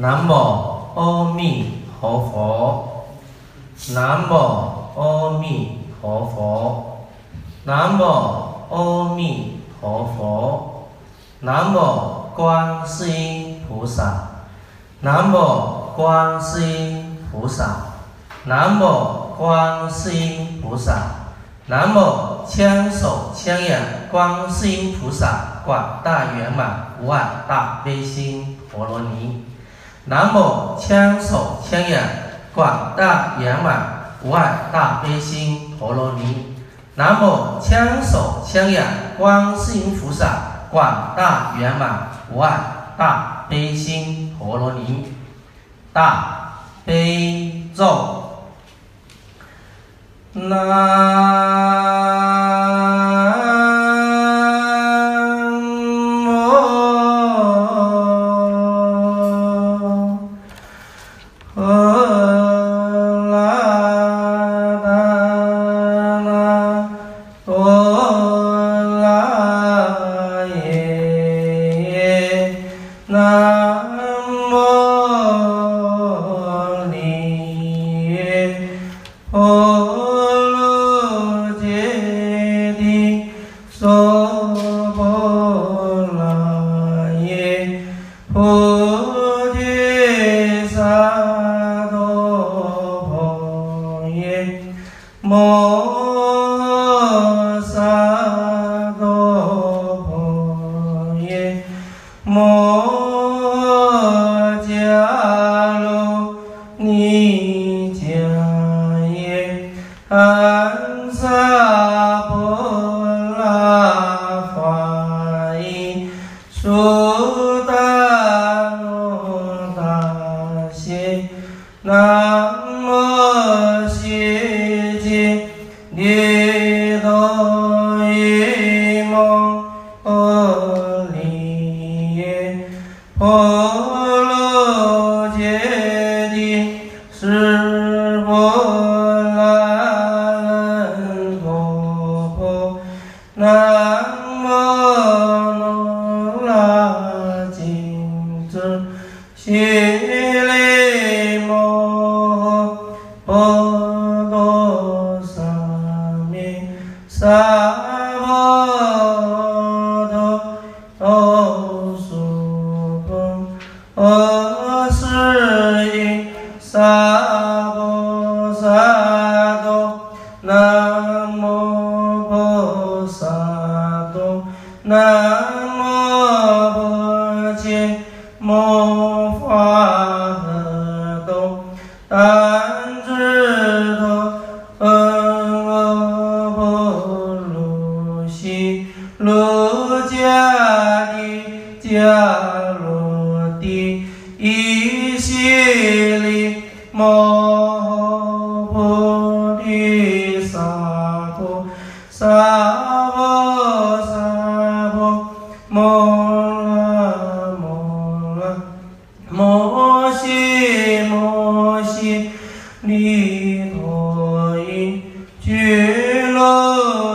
南无阿弥陀佛，南无阿弥陀佛，南无阿弥陀佛，南无观世音菩萨，南无观世音菩萨，南无观世音菩萨，南无千手千眼观世音菩萨。广大圆满无碍大悲心陀罗尼。南无千手千眼广大圆满无碍大悲心陀罗尼。南无千手千眼观世音菩萨广大圆满无碍大悲心陀罗尼。大悲咒。南菩提萨埵婆耶摩萨埵婆耶摩迦卢尼迦耶安萨婆南无婆伽摩法诃多怛侄多恩阿婆卢悉卢迦帝迦罗帝依悉利摩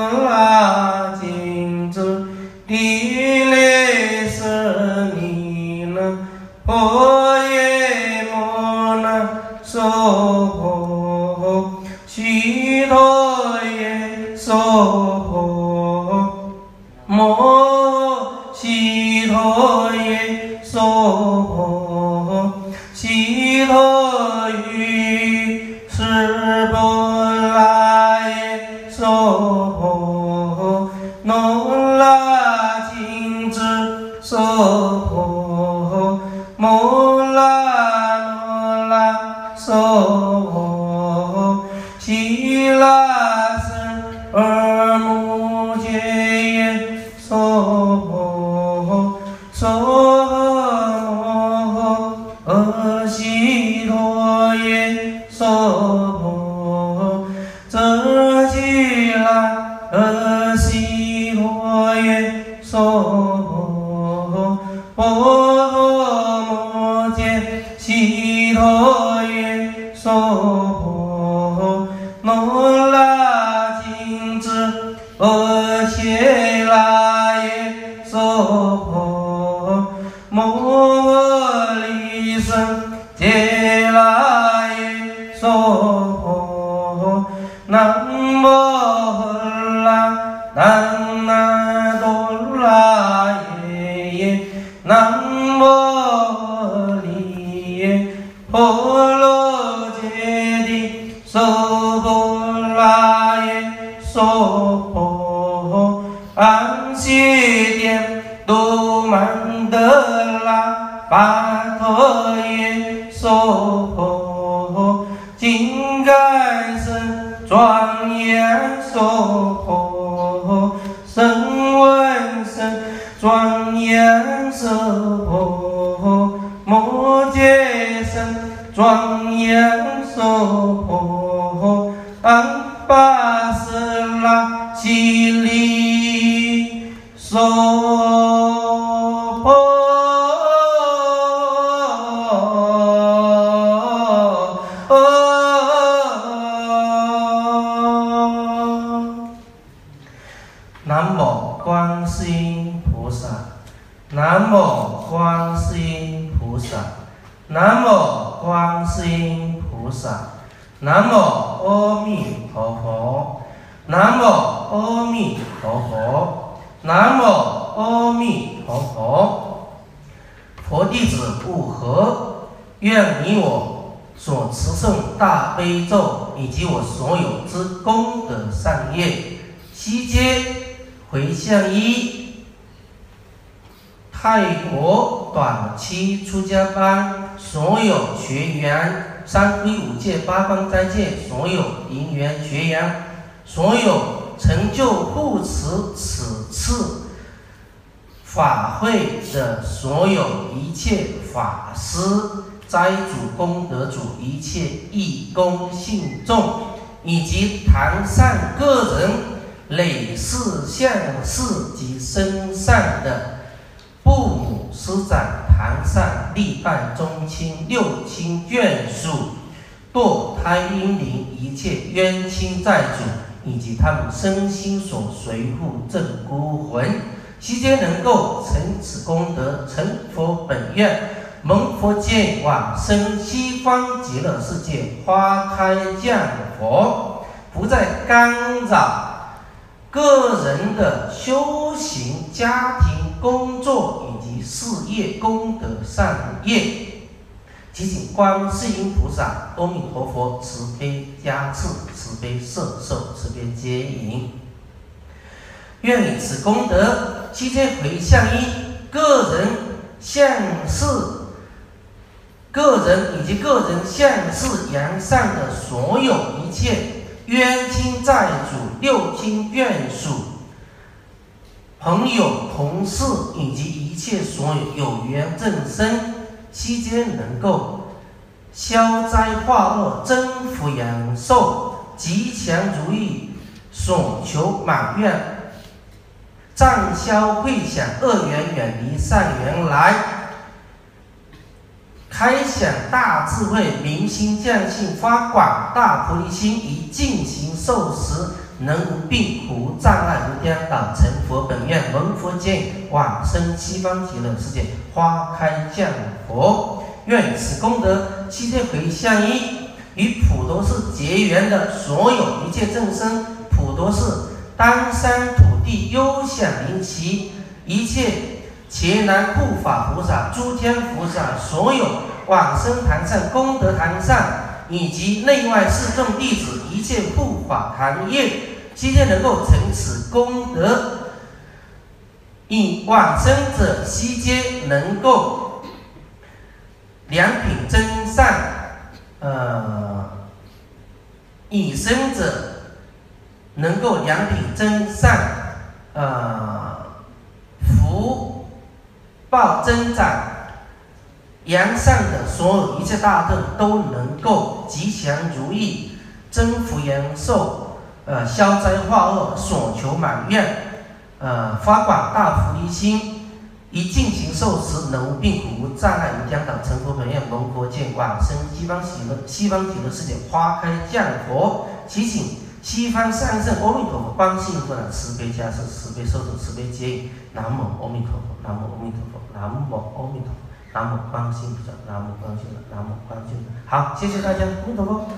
怎摩揭悉陀耶娑婆，那拉金智阿切那耶娑婆，摩利僧揭那耶娑婆，南无阿拉南殿度曼德拉巴陀耶娑婆，金刚身庄严娑婆，声闻身庄严娑婆，摩羯身庄严娑婆，安巴斯拉悉利观世音菩萨，南无观世音菩萨，南无观世音菩萨，南无阿弥陀佛，南无阿弥陀佛，南无阿弥陀佛。佛弟子不和，愿你我所持诵大悲咒以及我所有之功德善业，悉皆回向一泰国短期出家班所有学员，三皈五戒八关斋戒所有因缘学员，所有成就护持此次法会的所有一切法师、斋主、功德主、一切义工信众，以及堂上个人累世向世及身上的父母师长、堂上历代宗亲、六亲眷属、堕胎婴灵一切冤亲债主，以及他们身心所随护正孤魂。期间能够成此功德，成佛本愿，蒙佛见往生西方极乐世界，花开降佛，不再干扰个人的修行、家庭、工作以及事业功德善业。祈请观世音菩萨、阿弥陀佛慈悲加持，慈悲摄受，慈悲接引。愿以此功德，悉皆回向一个人向世、个人以及个人向世扬善的所有一切冤亲债主、六亲眷属、朋友、同事以及一切所有有缘众生，悉皆能够消灾化恶、增福阳寿、吉祥如意、所求满愿。障消会想，恶缘远离，善缘来。开显大智慧，明心见性，发广大菩提心，以净行受持，能无病苦无障碍无颠倒，成佛本愿，闻佛见，往生西方极乐世界，花开见佛。愿此功德，悉皆回向一与普陀寺结缘的所有一切众生，普陀寺当山土地优享灵奇，一切伽南护法菩萨、诸天菩萨，所有往生堂上、功德堂上，以及内外四众弟子，一切护法行业，今天能够成此功德。以往生者悉皆能够良品真善，呃，以生者能够良品真善，呃，福报增长，阳善的所有一切大德都能够吉祥如意，增福延寿，呃，消灾化恶，所求满愿。呃，发广大福利心，一进行受持，能无病苦无障碍，无颠倒成佛本愿，蒙佛见广生西方极乐西方极乐世界花开降佛，祈请西方三圣阿弥陀佛观世音菩萨慈悲加持，慈悲受持，慈悲接引。南无阿弥陀佛，南无阿弥陀佛，南无阿弥陀佛，南无观世音菩萨，南无观世音菩萨，南无观世音菩萨。好，谢谢大家，阿弥陀佛。